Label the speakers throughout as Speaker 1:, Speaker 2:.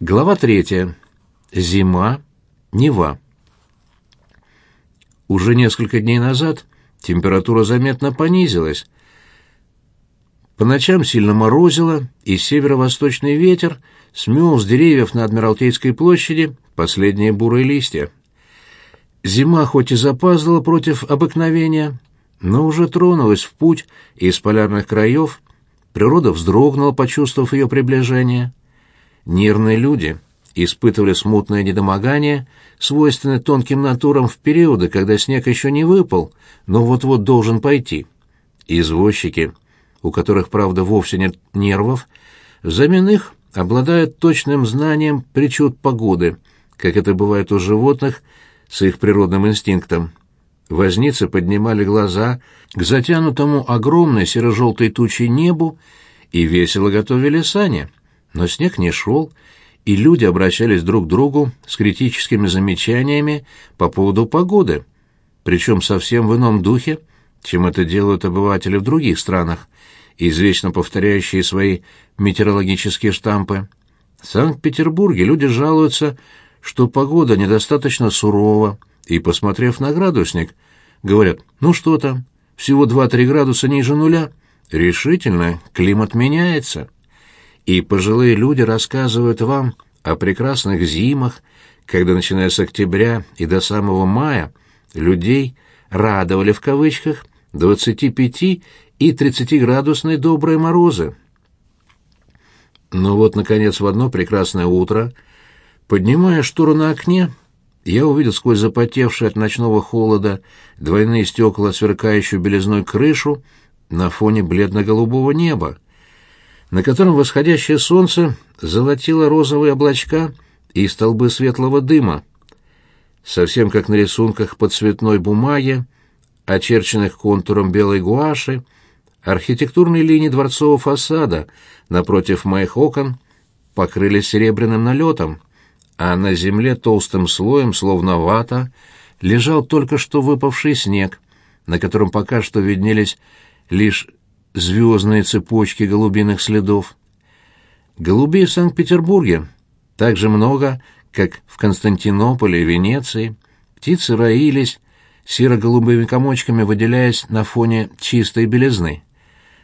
Speaker 1: Глава третья. Зима. Нева. Уже несколько дней назад температура заметно понизилась. По ночам сильно морозило, и северо-восточный ветер смел с деревьев на Адмиралтейской площади последние бурые листья. Зима хоть и запаздала против обыкновения, но уже тронулась в путь из полярных краев, природа вздрогнула, почувствовав ее приближение — Нервные люди испытывали смутное недомогание, свойственное тонким натурам в периоды, когда снег еще не выпал, но вот-вот должен пойти. Извозчики, у которых, правда, вовсе нет нервов, взамен их обладают точным знанием причуд погоды, как это бывает у животных с их природным инстинктом. Возницы поднимали глаза к затянутому огромной серо-желтой тучей небу и весело готовили сани но снег не шел, и люди обращались друг к другу с критическими замечаниями по поводу погоды, причем совсем в ином духе, чем это делают обыватели в других странах, извечно повторяющие свои метеорологические штампы. В Санкт-Петербурге люди жалуются, что погода недостаточно сурова, и, посмотрев на градусник, говорят, ну что там, всего 2-3 градуса ниже нуля, решительно климат меняется и пожилые люди рассказывают вам о прекрасных зимах, когда, начиная с октября и до самого мая, людей радовали в кавычках 25 и 30-градусные добрые морозы. Но вот, наконец, в одно прекрасное утро, поднимая штору на окне, я увидел сквозь запотевшие от ночного холода двойные стекла, сверкающую белизной крышу на фоне бледно-голубого неба на котором восходящее солнце золотило розовые облачка и столбы светлого дыма. Совсем как на рисунках по цветной бумаге, очерченных контуром белой гуаши, архитектурные линии дворцового фасада напротив моих окон покрылись серебряным налетом, а на земле толстым слоем, словно вата, лежал только что выпавший снег, на котором пока что виднелись лишь звездные цепочки голубиных следов. Голубей в Санкт-Петербурге так же много, как в Константинополе и Венеции. Птицы роились, серо-голубыми комочками выделяясь на фоне чистой белизны.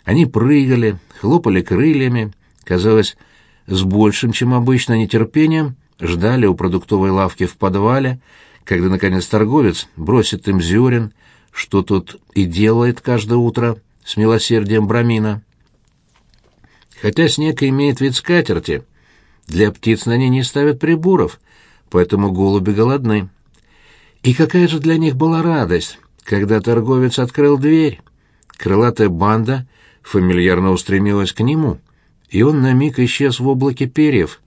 Speaker 1: Они прыгали, хлопали крыльями, казалось, с большим, чем обычно, нетерпением ждали у продуктовой лавки в подвале, когда, наконец, торговец бросит им зерен, что тот и делает каждое утро — с милосердием Брамина. Хотя снег имеет вид скатерти, для птиц на ней не ставят приборов, поэтому голуби голодны. И какая же для них была радость, когда торговец открыл дверь. Крылатая банда фамильярно устремилась к нему, и он на миг исчез в облаке перьев.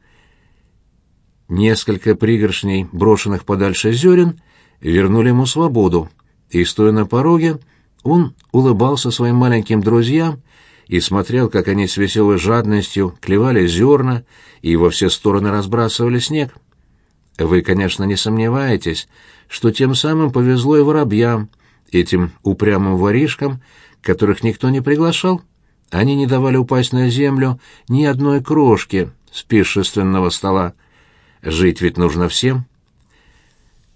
Speaker 1: Несколько пригоршней, брошенных подальше зерен, вернули ему свободу, и, стоя на пороге, он улыбался своим маленьким друзьям и смотрел, как они с веселой жадностью клевали зерна и во все стороны разбрасывали снег. Вы, конечно, не сомневаетесь, что тем самым повезло и воробьям, этим упрямым воришкам, которых никто не приглашал. Они не давали упасть на землю ни одной крошки с пиршественного стола. Жить ведь нужно всем.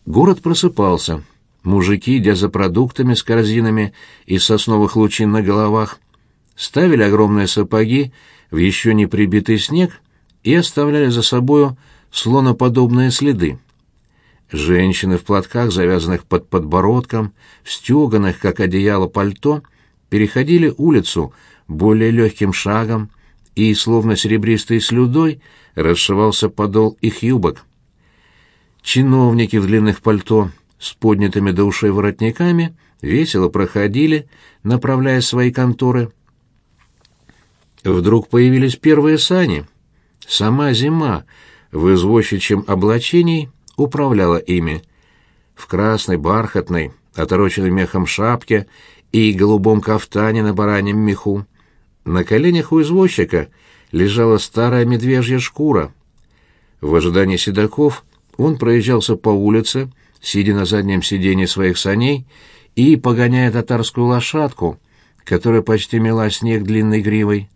Speaker 1: Город просыпался. Мужики, идя за продуктами с корзинами из сосновых лучин на головах, ставили огромные сапоги в еще не прибитый снег и оставляли за собою слоноподобные следы. Женщины в платках, завязанных под подбородком, в стеганых, как одеяло, пальто, переходили улицу более легким шагом, и, словно серебристой слюдой, расшивался подол их юбок. Чиновники в длинных пальто с поднятыми до ушей воротниками весело проходили, направляя свои конторы. Вдруг появились первые сани. Сама зима в извозчичьем облачении управляла ими. В красной, бархатной, отороченной мехом шапке и голубом кафтане на бараньем меху. На коленях у извозчика лежала старая медвежья шкура. В ожидании седаков он проезжался по улице, сидя на заднем сиденье своих саней и погоняя татарскую лошадку, которая почти мела снег длинной гривой.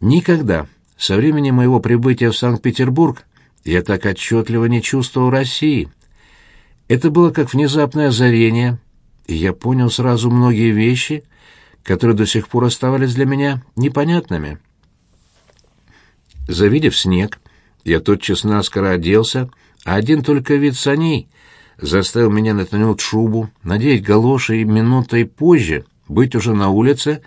Speaker 1: Никогда, со времени моего прибытия в Санкт-Петербург я так отчетливо не чувствовал России. Это было как внезапное озарение, и я понял сразу многие вещи, которые до сих пор оставались для меня непонятными. Завидев снег, я тотчас наскоро оделся, а один только вид саней заставил меня натянуть шубу, надеть галоши и минутой позже быть уже на улице,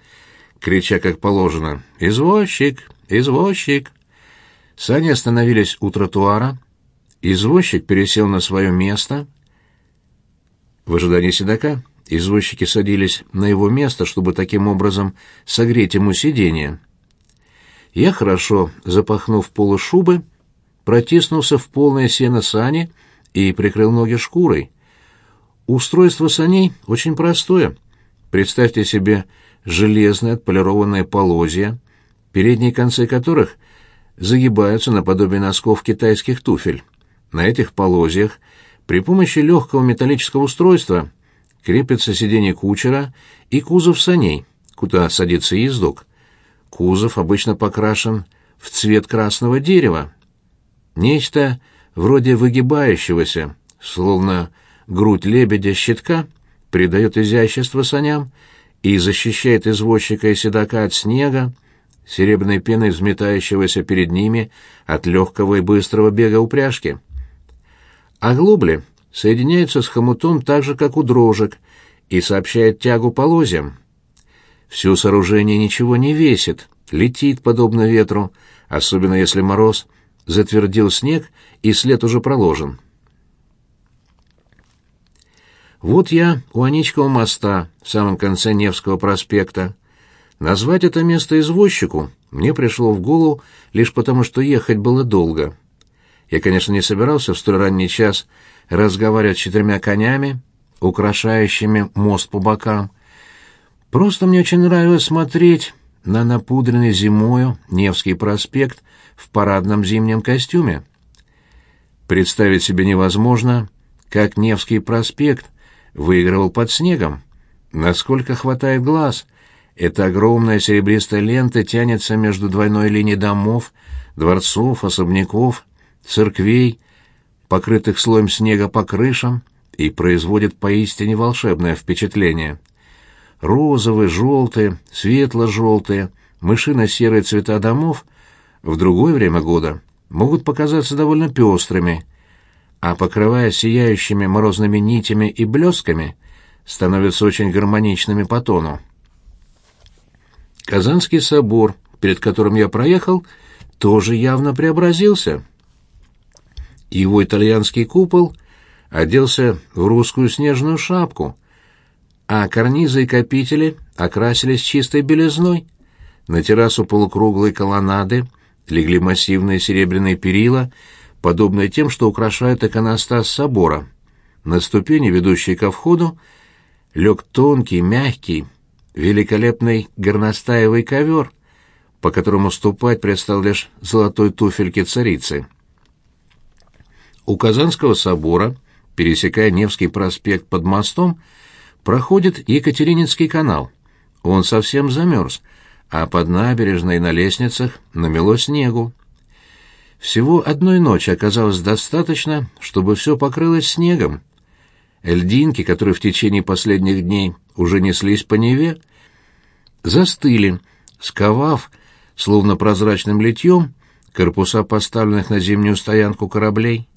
Speaker 1: крича как положено «Извозчик! Извозчик!». Сани остановились у тротуара, извозчик пересел на свое место. В ожидании седока извозчики садились на его место, чтобы таким образом согреть ему сиденье. Я, хорошо запахнув полы шубы, протиснулся в полное сено сани и прикрыл ноги шкурой. Устройство саней очень простое. Представьте себе железные отполированные полозья, передние концы которых загибаются наподобие носков китайских туфель. На этих полозьях при помощи легкого металлического устройства крепится сиденье кучера и кузов саней, куда садится ездок. Кузов обычно покрашен в цвет красного дерева. Нечто вроде выгибающегося, словно грудь лебедя щитка, придает изящество саням и защищает извозчика и седока от снега, серебряной пеной взметающегося перед ними от легкого и быстрого бега упряжки. Оглобли соединяются с хомутом так же, как у дрожек, и сообщают тягу полозьям. Все сооружение ничего не весит, летит подобно ветру, особенно если мороз затвердил снег и след уже проложен. Вот я у Аничкова моста, в самом конце Невского проспекта. Назвать это место извозчику мне пришло в голову лишь потому, что ехать было долго. Я, конечно, не собирался в столь ранний час разговаривать с четырьмя конями, украшающими мост по бокам. Просто мне очень нравилось смотреть на напудренный зимою Невский проспект в парадном зимнем костюме. Представить себе невозможно, как Невский проспект выигрывал под снегом. Насколько хватает глаз, эта огромная серебристая лента тянется между двойной линией домов, дворцов, особняков, церквей, покрытых слоем снега по крышам, и производит поистине волшебное впечатление. Розовые, желтые, светло-желтые, мышино-серые цвета домов в другое время года могут показаться довольно пестрыми, а покрывая сияющими морозными нитями и блесками, становятся очень гармоничными по тону. Казанский собор, перед которым я проехал, тоже явно преобразился. Его итальянский купол оделся в русскую снежную шапку, а карнизы и капители окрасились чистой белизной. На террасу полукруглой колоннады легли массивные серебряные перила — подобное тем, что украшают иконостас собора. На ступени, ведущей ко входу, лег тонкий, мягкий, великолепный горностаевый ковер, по которому ступать предстал лишь золотой туфельки царицы. У Казанского собора, пересекая Невский проспект под мостом, проходит Екатерининский канал. Он совсем замерз, а под набережной на лестницах намело снегу. Всего одной ночи оказалось достаточно, чтобы все покрылось снегом. Льдинки, которые в течение последних дней уже неслись по Неве, застыли, сковав, словно прозрачным литьем, корпуса поставленных на зимнюю стоянку кораблей.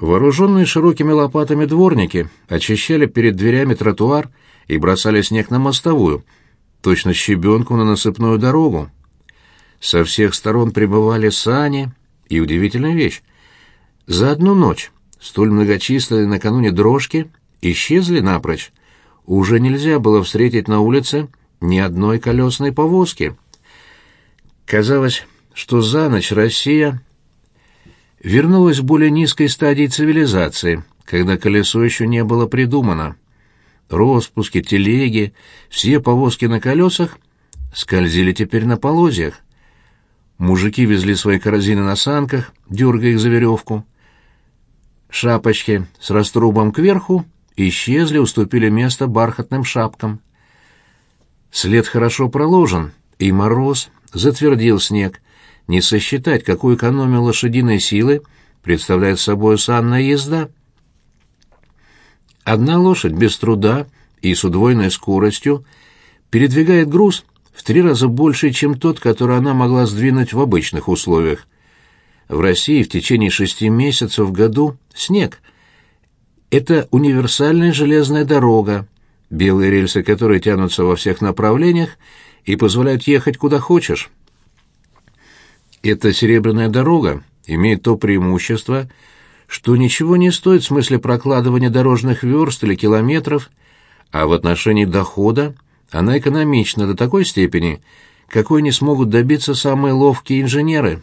Speaker 1: Вооруженные широкими лопатами дворники очищали перед дверями тротуар и бросали снег на мостовую, точно щебенку на насыпную дорогу. Со всех сторон прибывали сани, и удивительная вещь. За одну ночь столь многочисленные накануне дрожки исчезли напрочь. Уже нельзя было встретить на улице ни одной колесной повозки. Казалось, что за ночь Россия вернулась в более низкой стадии цивилизации, когда колесо еще не было придумано. Роспуски, телеги, все повозки на колесах скользили теперь на полозьях. Мужики везли свои корзины на санках, дергая их за веревку. Шапочки с раструбом кверху исчезли, уступили место бархатным шапкам. След хорошо проложен, и мороз затвердил снег, не сосчитать, какую экономию лошадиной силы представляет собой санная езда. Одна лошадь без труда и с удвоенной скоростью передвигает груз в три раза больше, чем тот, который она могла сдвинуть в обычных условиях. В России в течение шести месяцев в году снег. Это универсальная железная дорога, белые рельсы которой тянутся во всех направлениях и позволяют ехать куда хочешь. Эта серебряная дорога имеет то преимущество, что ничего не стоит в смысле прокладывания дорожных верст или километров, а в отношении дохода она экономична до такой степени, какой не смогут добиться самые ловкие инженеры.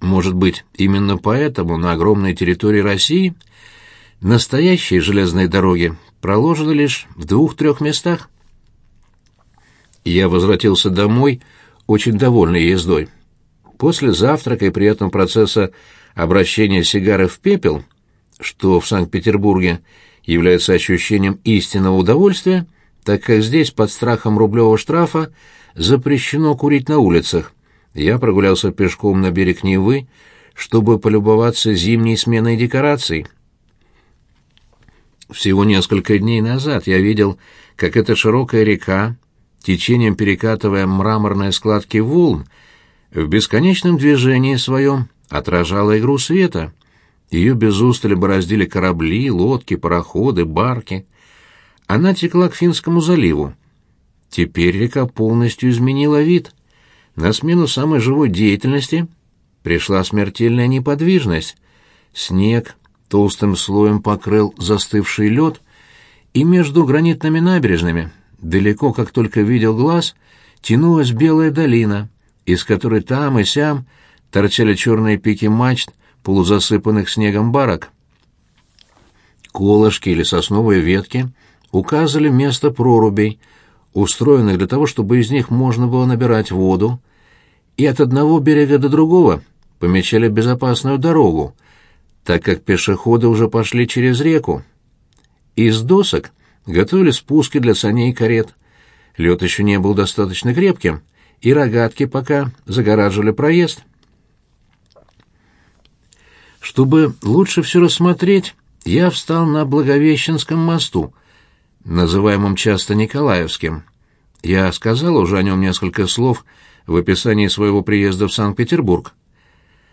Speaker 1: Может быть, именно поэтому на огромной территории России настоящие железные дороги проложены лишь в двух-трех местах. Я возвратился домой, очень довольный ездой. После завтрака и приятного процесса обращения сигары в пепел, что в Санкт-Петербурге является ощущением истинного удовольствия, так как здесь под страхом рублевого штрафа запрещено курить на улицах. Я прогулялся пешком на берег Невы, чтобы полюбоваться зимней сменой декораций. Всего несколько дней назад я видел, как эта широкая река, течением перекатывая мраморные складки волн, в бесконечном движении своем отражала игру света. Ее без устали бороздили корабли, лодки, пароходы, барки. Она текла к Финскому заливу. Теперь река полностью изменила вид. На смену самой живой деятельности пришла смертельная неподвижность. Снег толстым слоем покрыл застывший лед, и между гранитными набережными, далеко, как только видел глаз, тянулась белая долина, из которой там и сям торчали черные пики мачт полузасыпанных снегом барок. Колышки или сосновые ветки указывали место прорубей, устроенных для того, чтобы из них можно было набирать воду, и от одного берега до другого помечали безопасную дорогу, так как пешеходы уже пошли через реку. Из досок готовили спуски для саней и карет. Лед еще не был достаточно крепким, и рогатки пока загораживали проезд. Чтобы лучше все рассмотреть, я встал на Благовещенском мосту, называемом часто Николаевским. Я сказал уже о нем несколько слов в описании своего приезда в Санкт-Петербург.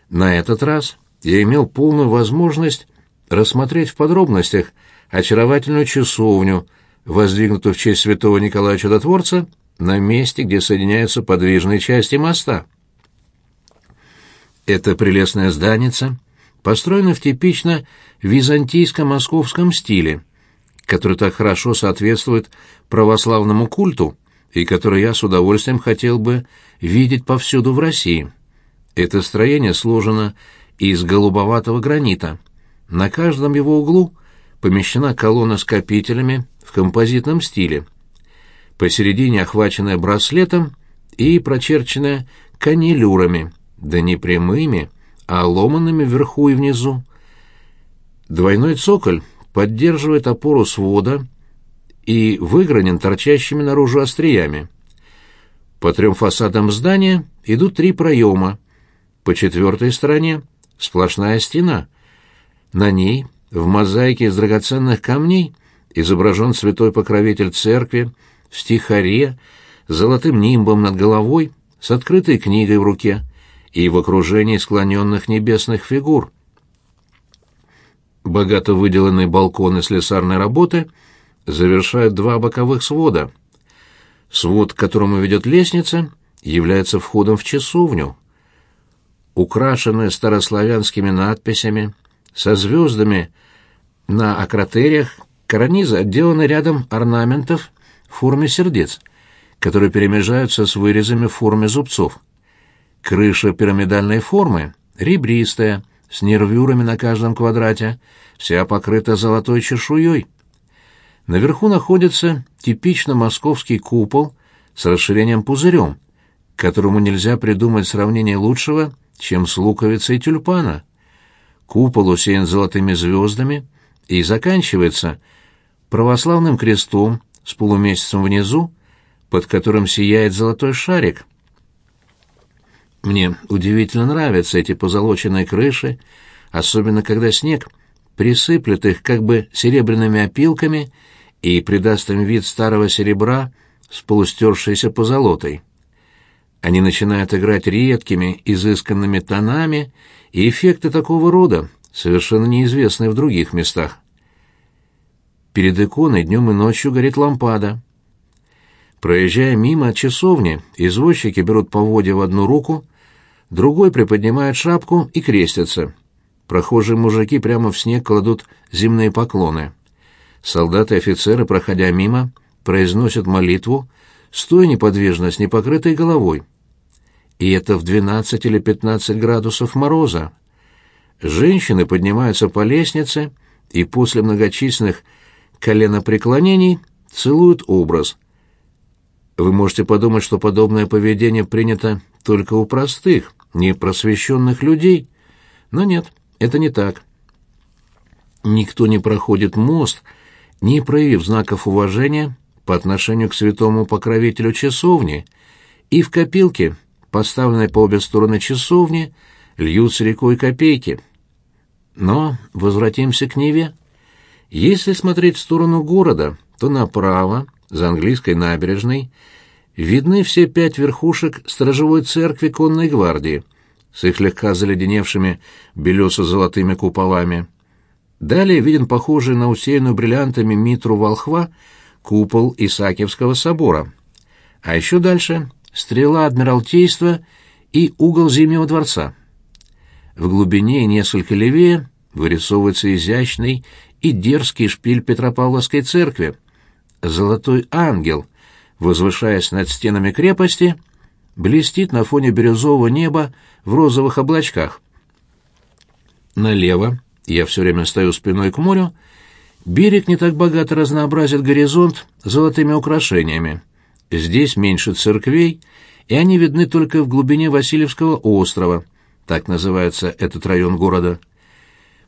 Speaker 1: На этот раз я имел полную возможность рассмотреть в подробностях очаровательную часовню, воздвигнутую в честь святого Николая Чудотворца на месте, где соединяются подвижные части моста. Эта прелестная зданица построена в типично византийско-московском стиле, который так хорошо соответствует православному культу и который я с удовольствием хотел бы видеть повсюду в России. Это строение сложено из голубоватого гранита. На каждом его углу помещена колонна с капителями в композитном стиле. Посередине охваченная браслетом и прочерченная канилюрами, да не прямыми, а ломанными вверху и внизу. Двойной цоколь поддерживает опору свода и выгранен торчащими наружу остриями. По трем фасадам здания идут три проема. По четвертой стороне сплошная стена. На ней, в мозаике из драгоценных камней, изображен святой покровитель церкви в стихаре, с золотым нимбом над головой, с открытой книгой в руке и в окружении склоненных небесных фигур. Богато выделанные балконы слесарной работы завершают два боковых свода. Свод, к которому ведет лестница, является входом в часовню украшенная старославянскими надписями, со звездами на акротериях, карнизы отделаны рядом орнаментов в форме сердец, которые перемежаются с вырезами в форме зубцов. Крыша пирамидальной формы, ребристая, с нервюрами на каждом квадрате, вся покрыта золотой чешуей. Наверху находится типично московский купол с расширением пузырем, которому нельзя придумать сравнение лучшего, чем с луковицей тюльпана. Купол усеян золотыми звездами и заканчивается православным крестом с полумесяцем внизу, под которым сияет золотой шарик. Мне удивительно нравятся эти позолоченные крыши, особенно когда снег присыплет их как бы серебряными опилками и придаст им вид старого серебра с полустершейся позолотой. Они начинают играть редкими, изысканными тонами, и эффекты такого рода совершенно неизвестны в других местах. Перед иконой днем и ночью горит лампада. Проезжая мимо часовни, извозчики берут поводья в одну руку, другой приподнимает шапку и крестятся. Прохожие мужики прямо в снег кладут земные поклоны. Солдаты и офицеры, проходя мимо, произносят молитву, стоя неподвижно с непокрытой головой. И это в 12 или 15 градусов мороза. Женщины поднимаются по лестнице и после многочисленных коленопреклонений целуют образ. Вы можете подумать, что подобное поведение принято только у простых, непросвещенных людей, но нет, это не так. Никто не проходит мост, не проявив знаков уважения по отношению к святому покровителю часовни, и в копилке, поставленной по обе стороны часовни, льются рекой копейки. Но возвратимся к Неве. Если смотреть в сторону города, то направо, за английской набережной, видны все пять верхушек сторожевой церкви конной гвардии с их слегка заледеневшими белесо-золотыми куполами. Далее виден похожий на усеянную бриллиантами митру волхва купол Исаакиевского собора. А еще дальше — стрела Адмиралтейства и угол Зимнего дворца. В глубине несколько левее вырисовывается изящный и дерзкий шпиль Петропавловской церкви. Золотой ангел, возвышаясь над стенами крепости, блестит на фоне бирюзового неба в розовых облачках. Налево, я все время стою спиной к морю, берег не так богато разнообразит горизонт золотыми украшениями. Здесь меньше церквей, и они видны только в глубине Васильевского острова, так называется этот район города.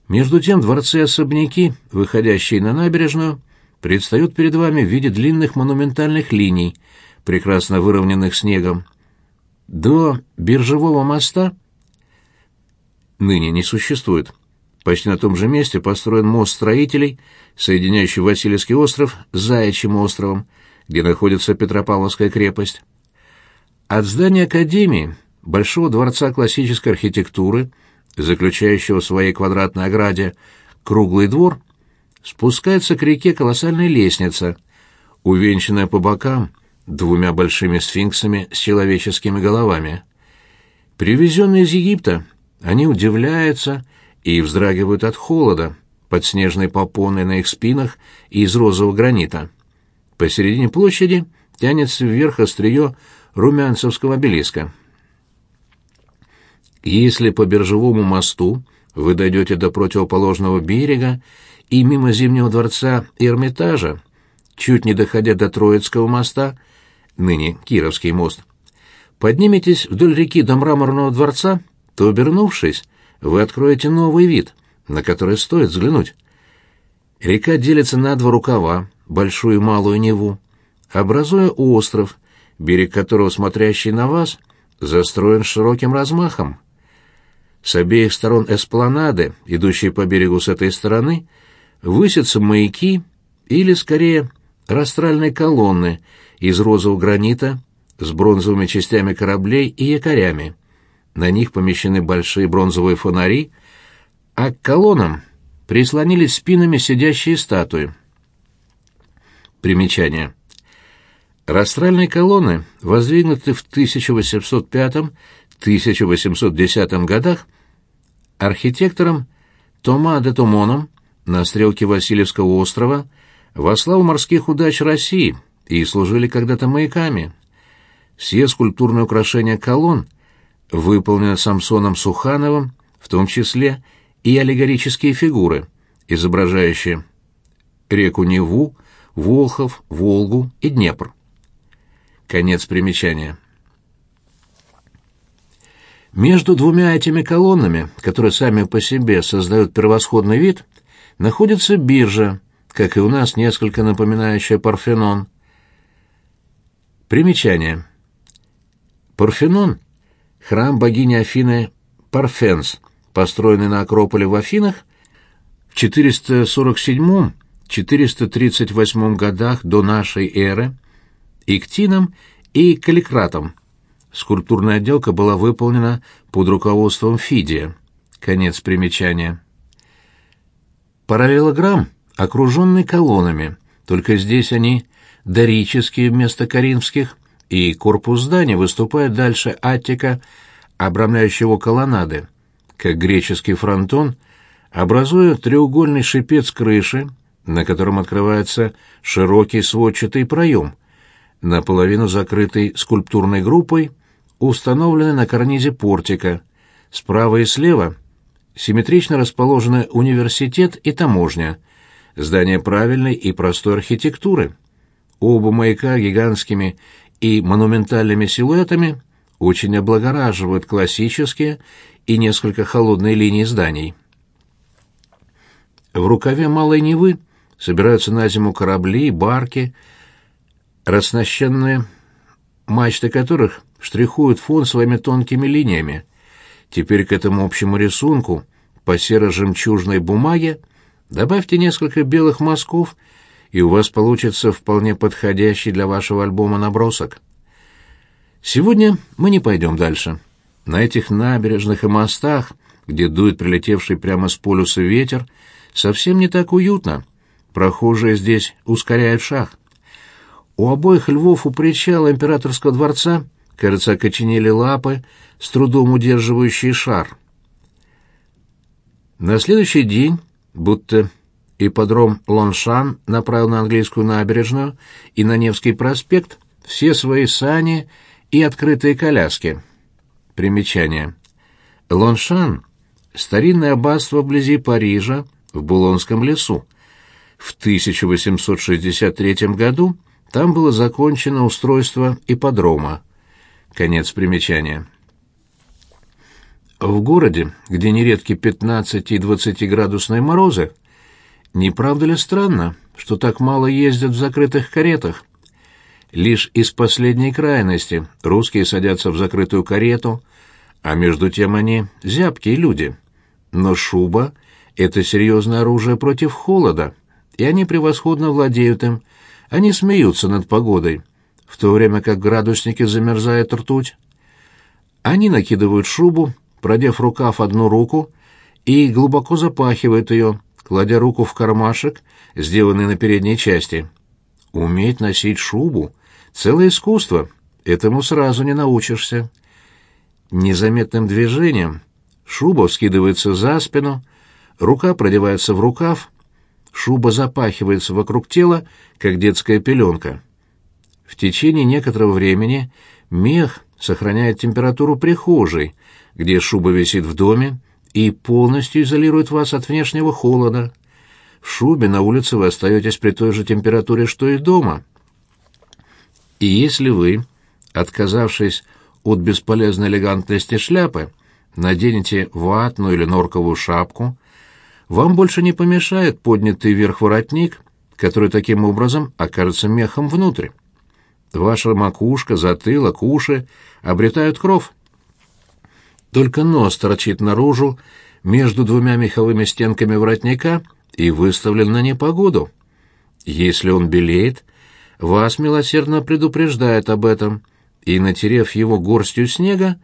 Speaker 1: Между тем дворцы-особняки, выходящие на набережную, предстают перед вами в виде длинных монументальных линий, прекрасно выровненных снегом. До биржевого моста ныне не существует. Почти на том же месте построен мост строителей, соединяющий Васильевский остров с Заячьим островом, где находится Петропавловская крепость. От здания Академии, Большого дворца классической архитектуры, заключающего в своей квадратной ограде круглый двор, спускается к реке колоссальная лестница, увенчанная по бокам двумя большими сфинксами с человеческими головами. Привезенные из Египта, они удивляются и вздрагивают от холода под снежной попоной на их спинах из розового гранита. Посередине площади тянется вверх острие румянцевского обелиска. Если по биржевому мосту вы дойдете до противоположного берега и мимо Зимнего дворца и Эрмитажа, чуть не доходя до Троицкого моста, ныне Кировский мост, подниметесь вдоль реки до Мраморного дворца, то, обернувшись, вы откроете новый вид, на который стоит взглянуть. Река делится на два рукава, большую и малую Неву, образуя остров, берег которого, смотрящий на вас, застроен широким размахом. С обеих сторон эспланады, идущей по берегу с этой стороны, высятся маяки или, скорее, растральные колонны из розового гранита с бронзовыми частями кораблей и якорями. На них помещены большие бронзовые фонари, а к колоннам прислонились спинами сидящие статуи. Примечание. Растральные колонны воздвигнуты в 1805-1810 годах архитектором Тома де Томоном на стрелке Васильевского острова во славу морских удач России и служили когда-то маяками. Все скульптурные украшения колонн выполнены Самсоном Сухановым, в том числе и аллегорические фигуры, изображающие реку Неву, Волхов, Волгу и Днепр. Конец примечания. Между двумя этими колоннами, которые сами по себе создают превосходный вид, находится биржа, как и у нас несколько напоминающая Парфенон. Примечание. Парфенон храм богини Афины Парфенс, построенный на Акрополе в Афинах в 447-438 годах до нашей эры, Иктином и Каликратом. Скульптурная отделка была выполнена под руководством Фидия. Конец примечания. Параллелограмм окруженный колоннами, только здесь они дорические вместо коринфских, и корпус здания выступает дальше аттика, обрамляющего колоннады, как греческий фронтон, образуя треугольный шипец крыши, на котором открывается широкий сводчатый проем, наполовину закрытый скульптурной группой, установленный на карнизе портика. Справа и слева симметрично расположены университет и таможня, здание правильной и простой архитектуры. Оба маяка гигантскими и монументальными силуэтами очень облагораживают классические и несколько холодные линии зданий. В рукаве Малой Невы собираются на зиму корабли барки, раснащенные мачты которых штрихуют фон своими тонкими линиями. Теперь к этому общему рисунку по серо-жемчужной бумаге добавьте несколько белых мазков, и у вас получится вполне подходящий для вашего альбома набросок. Сегодня мы не пойдем дальше. На этих набережных и мостах, где дует прилетевший прямо с полюса ветер, совсем не так уютно. Прохожие здесь ускоряют шаг. У обоих львов у причала императорского дворца, кажется, окоченели лапы, с трудом удерживающие шар. На следующий день, будто ипподром Лоншан направил на английскую набережную и на Невский проспект все свои сани и открытые коляски. Примечание. Лоншан — старинное аббатство вблизи Парижа, в Булонском лесу. В 1863 году там было закончено устройство ипподрома. Конец примечания. В городе, где нередки 15 и 20 градусные морозы, не правда ли странно, что так мало ездят в закрытых каретах? Лишь из последней крайности русские садятся в закрытую карету, а между тем они зябкие люди. Но шуба — это серьезное оружие против холода, и они превосходно владеют им, они смеются над погодой, в то время как градусники замерзает ртуть. Они накидывают шубу, продев рукав одну руку, и глубоко запахивают ее, кладя руку в кармашек, сделанный на передней части. Уметь носить шубу — целое искусство, этому сразу не научишься. Незаметным движением шуба скидывается за спину, рука продевается в рукав, шуба запахивается вокруг тела, как детская пеленка. В течение некоторого времени мех сохраняет температуру прихожей, где шуба висит в доме, и полностью изолирует вас от внешнего холода. В шубе на улице вы остаетесь при той же температуре, что и дома. И если вы, отказавшись от бесполезной элегантности шляпы, наденете ватную или норковую шапку, вам больше не помешает поднятый вверх воротник, который таким образом окажется мехом внутрь. Ваша макушка, затылок, уши обретают кров. Только нос торчит наружу между двумя меховыми стенками воротника и выставлен на непогоду. Если он белеет, вас милосердно предупреждает об этом, и, натерев его горстью снега,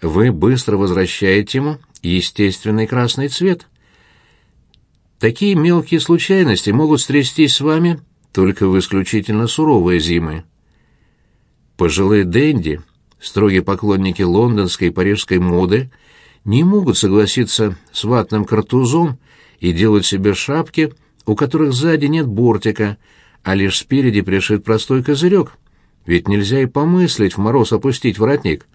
Speaker 1: вы быстро возвращаете ему естественный красный цвет. Такие мелкие случайности могут стрястись с вами только в исключительно суровые зимы. Пожилые денди, строгие поклонники лондонской и парижской моды, не могут согласиться с ватным картузом и делать себе шапки, у которых сзади нет бортика, а лишь спереди пришит простой козырек. Ведь нельзя и помыслить в мороз опустить воротник.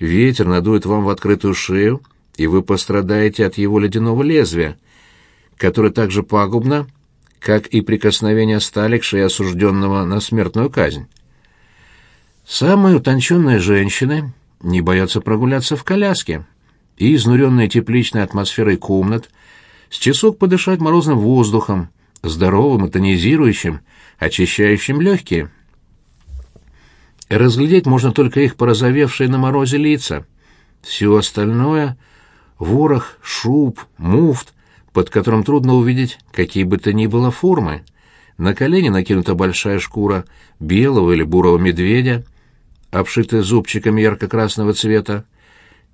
Speaker 1: Ветер надует вам в открытую шею, и вы пострадаете от его ледяного лезвия которое так же пагубно, как и прикосновение стали к осужденного на смертную казнь. Самые утонченные женщины не боятся прогуляться в коляске, и, изнуренные тепличной атмосферой комнат, с часок подышать морозным воздухом, здоровым и тонизирующим, очищающим легкие. Разглядеть можно только их порозовевшие на морозе лица. Все остальное — ворох, шуб, муфт, под которым трудно увидеть какие бы то ни было формы. На колени накинута большая шкура белого или бурого медведя, обшитая зубчиками ярко-красного цвета.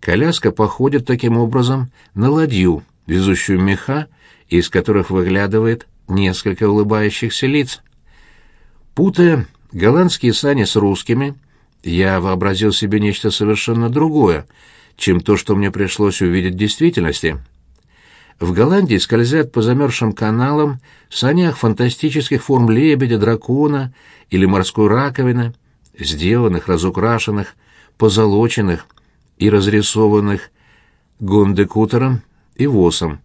Speaker 1: Коляска походит таким образом на ладью, везущую меха, из которых выглядывает несколько улыбающихся лиц. Путая голландские сани с русскими, я вообразил себе нечто совершенно другое, чем то, что мне пришлось увидеть в действительности. В Голландии скользят по замерзшим каналам в санях фантастических форм лебедя, дракона или морской раковины, сделанных, разукрашенных, позолоченных и разрисованных гондекутером и восом.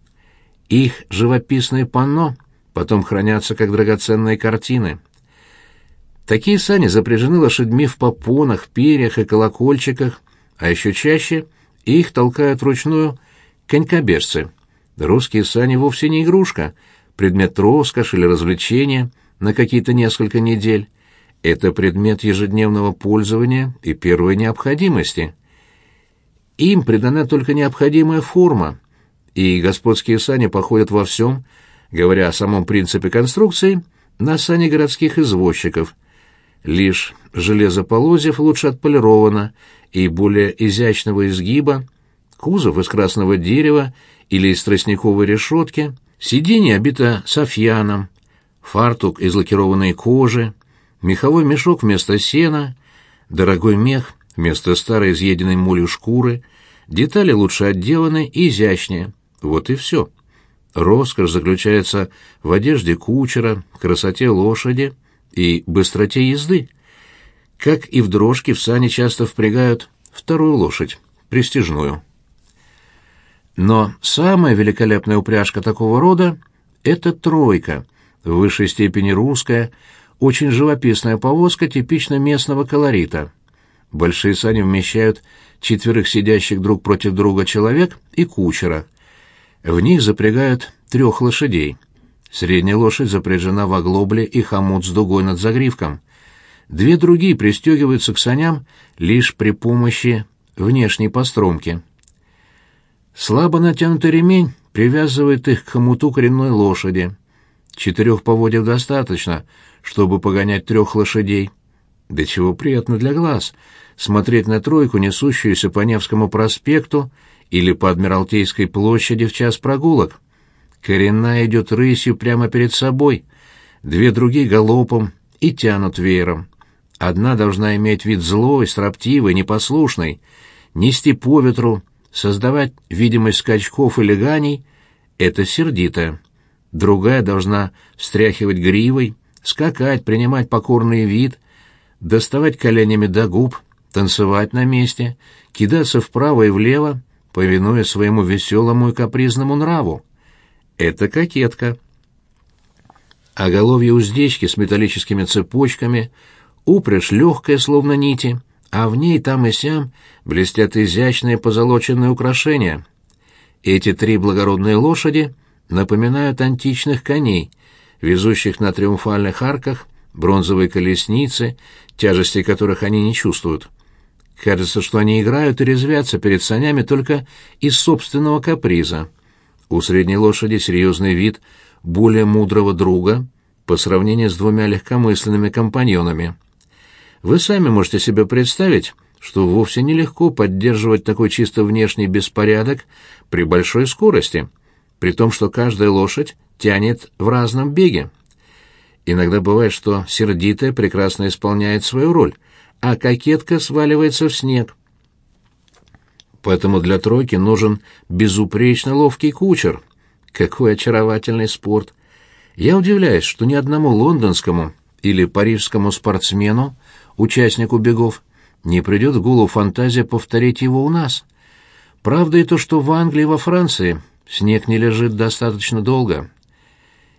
Speaker 1: Их живописные панно потом хранятся как драгоценные картины. Такие сани запряжены лошадьми в попонах, перьях и колокольчиках, а еще чаще их толкают вручную конькобежцы. Русские сани вовсе не игрушка, предмет роскоши или развлечения на какие-то несколько недель. Это предмет ежедневного пользования и первой необходимости. Им придана только необходимая форма, и господские сани походят во всем, говоря о самом принципе конструкции, на сани городских извозчиков. Лишь железо полозьев лучше отполировано и более изящного изгиба, кузов из красного дерева или из тростниковой решетки, сиденье обито софьяном, фартук из лакированной кожи, меховой мешок вместо сена, дорогой мех вместо старой изъеденной молью шкуры, детали лучше отделаны и изящнее. Вот и все. Роскошь заключается в одежде кучера, красоте лошади и быстроте езды. Как и в дрожке в сани часто впрягают вторую лошадь, престижную. Но самая великолепная упряжка такого рода — это тройка, в высшей степени русская, очень живописная повозка типично местного колорита. Большие сани вмещают четверых сидящих друг против друга человек и кучера. В них запрягают трех лошадей. Средняя лошадь запряжена в оглобле и хомут с дугой над загривком. Две другие пристегиваются к саням лишь при помощи внешней постромки. Слабо натянутый ремень привязывает их к хомуту коренной лошади. Четырех поводьев достаточно, чтобы погонять трех лошадей. Да чего приятно для глаз смотреть на тройку, несущуюся по Невскому проспекту или по Адмиралтейской площади в час прогулок. Коренная идет рысью прямо перед собой, две другие галопом и тянут веером. Одна должна иметь вид злой, строптивый, непослушный, нести по ветру, создавать видимость скачков и леганий — это сердитая. Другая должна встряхивать гривой, скакать, принимать покорный вид, доставать коленями до губ, танцевать на месте, кидаться вправо и влево, повинуя своему веселому и капризному нраву. Это кокетка. Оголовье уздечки с металлическими цепочками, упряжь легкая, словно нити, а в ней там и сям блестят изящные позолоченные украшения. Эти три благородные лошади напоминают античных коней, везущих на триумфальных арках бронзовые колесницы, тяжести которых они не чувствуют. Кажется, что они играют и резвятся перед санями только из собственного каприза. У средней лошади серьезный вид более мудрого друга по сравнению с двумя легкомысленными компаньонами. Вы сами можете себе представить, что вовсе нелегко поддерживать такой чисто внешний беспорядок при большой скорости, при том, что каждая лошадь тянет в разном беге. Иногда бывает, что сердитая прекрасно исполняет свою роль, а кокетка сваливается в снег. Поэтому для тройки нужен безупречно ловкий кучер. Какой очаровательный спорт! Я удивляюсь, что ни одному лондонскому или парижскому спортсмену, участнику бегов, не придет в голову фантазия повторить его у нас. Правда и то, что в Англии и во Франции снег не лежит достаточно долго.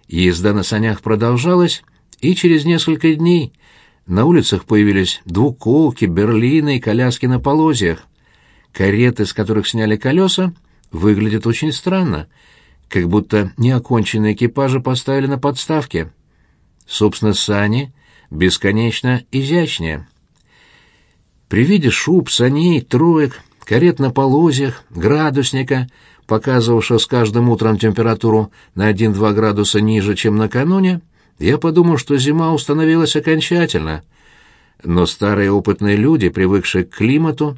Speaker 1: Езда на санях продолжалась, и через несколько дней на улицах появились двуколки, берлины и коляски на полозьях. Кареты, с которых сняли колеса, выглядят очень странно, как будто неоконченные экипажи поставили на подставке. Собственно, сани бесконечно изящнее. При виде шуб, саней, троек, карет на полозьях, градусника, показывавшего с каждым утром температуру на 1-2 градуса ниже, чем накануне, я подумал, что зима установилась окончательно. Но старые опытные люди, привыкшие к климату,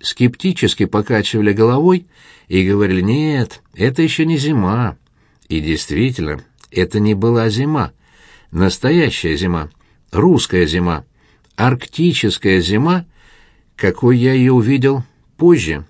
Speaker 1: скептически покачивали головой и говорили, нет, это еще не зима. И действительно, это не была зима. Настоящая зима, русская зима, арктическая зима, какой я ее увидел позже.